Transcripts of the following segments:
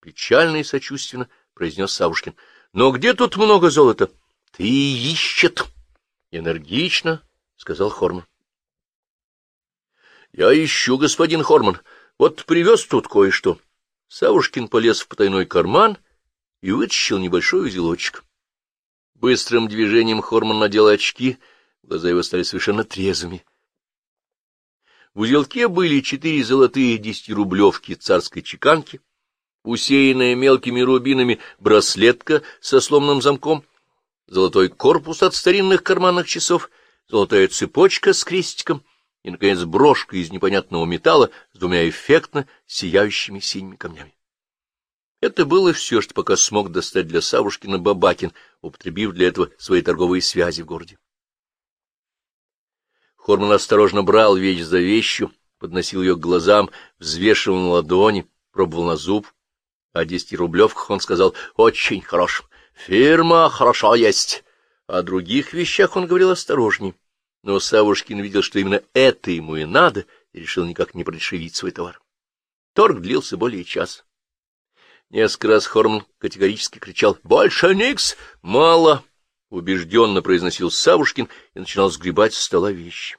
— печально и сочувственно произнес Савушкин. — Но где тут много золота? — Ты ищет. — Энергично, — сказал Хорман. — Я ищу, господин Хорман. Вот привез тут кое-что. Савушкин полез в потайной карман и вытащил небольшой узелочек. Быстрым движением Хорман надел очки, глаза его стали совершенно трезвыми. В узелке были четыре золотые десятирублевки царской чеканки, усеянная мелкими рубинами браслетка со сломанным замком, золотой корпус от старинных карманных часов, золотая цепочка с крестиком и, наконец, брошка из непонятного металла с двумя эффектно сияющими синими камнями. Это было все, что пока смог достать для Савушкина Бабакин, употребив для этого свои торговые связи в городе. Хорман осторожно брал вещь за вещью, подносил ее к глазам, взвешивал на ладони, пробовал на зуб. О десяти рублевках он сказал «очень хорош, фирма хорошо есть». О других вещах он говорил осторожней. Но Савушкин видел, что именно это ему и надо, и решил никак не продешевить свой товар. Торг длился более часа. Несколько раз Хорман категорически кричал «Больше никс! Мало!» Убежденно произносил Савушкин и начинал сгребать с стола вещи.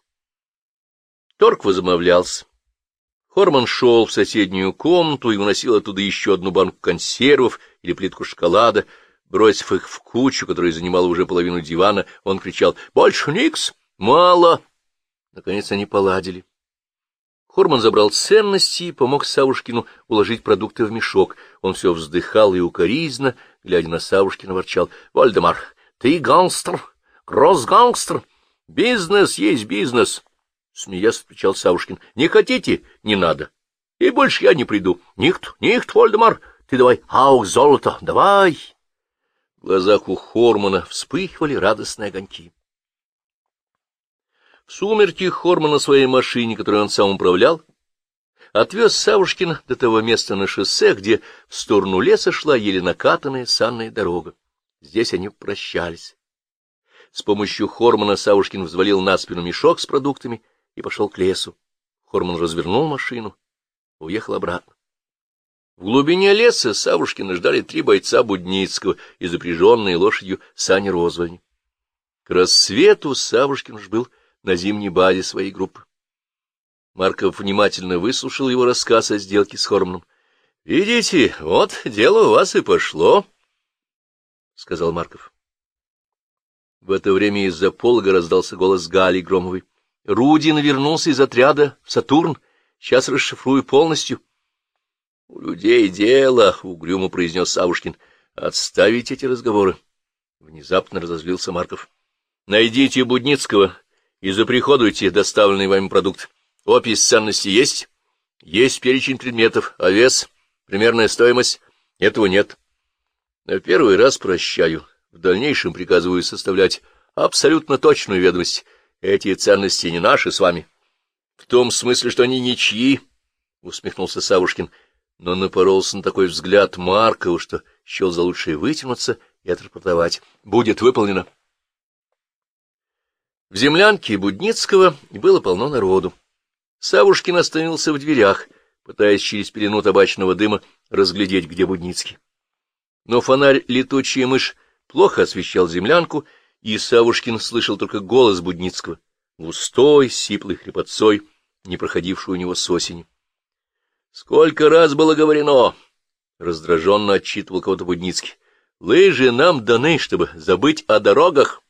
Торг возобновлялся. Хорман шел в соседнюю комнату и уносил оттуда еще одну банку консервов или плитку шоколада. Бросив их в кучу, которая занимала уже половину дивана, он кричал «Больше никс! Мало!» Наконец они поладили. Хорман забрал ценности и помог Савушкину уложить продукты в мешок. Он все вздыхал и укоризно, глядя на Савушкина, ворчал. — Вальдемар, ты гангстер, gross гангстер. Бизнес есть бизнес. Смеясь, отвечал Савушкин. — Не хотите? Не надо. И больше я не приду. Nicht, nicht, Вальдемар, ты давай, аух, золото, давай. В глазах у Хормана вспыхивали радостные огоньки. В сумерки Хорман на своей машине, которую он сам управлял, отвез Савушкина до того места на шоссе, где в сторону леса шла еле накатанная санная дорога. Здесь они прощались. С помощью Хормана Савушкин взвалил на спину мешок с продуктами и пошел к лесу. Хорман развернул машину, уехал обратно. В глубине леса Савушкина ждали три бойца Будницкого и запряженные лошадью сани Розвальни. К рассвету Савушкин уж был на зимней базе своей группы. Марков внимательно выслушал его рассказ о сделке с Хорманом. — Видите, вот дело у вас и пошло, — сказал Марков. В это время из-за полога раздался голос Гали Громовой. — Рудин вернулся из отряда в Сатурн. Сейчас расшифрую полностью. — У людей дело, — угрюмо произнес Савушкин. — Отставить эти разговоры. Внезапно разозлился Марков. — Найдите Будницкого и заприходуйте доставленный вами продукт. Опись ценности есть? Есть перечень предметов, а вес, примерная стоимость? Этого нет. На первый раз прощаю. В дальнейшем приказываю составлять абсолютно точную ведомость. Эти ценности не наши с вами. В том смысле, что они ничьи, — усмехнулся Савушкин, но напоролся на такой взгляд Маркова, что счел за лучшее вытянуться и отрапортовать. Будет выполнено. В землянке Будницкого было полно народу. Савушкин остановился в дверях, пытаясь через пелену табачного дыма разглядеть, где Будницкий. Но фонарь «Летучая мышь» плохо освещал землянку, и Савушкин слышал только голос Будницкого, густой, сиплый хрипотцой, не проходивший у него с осени. — Сколько раз было говорено! — раздраженно отчитывал кого-то Будницкий. — Лыжи нам даны, чтобы забыть о дорогах.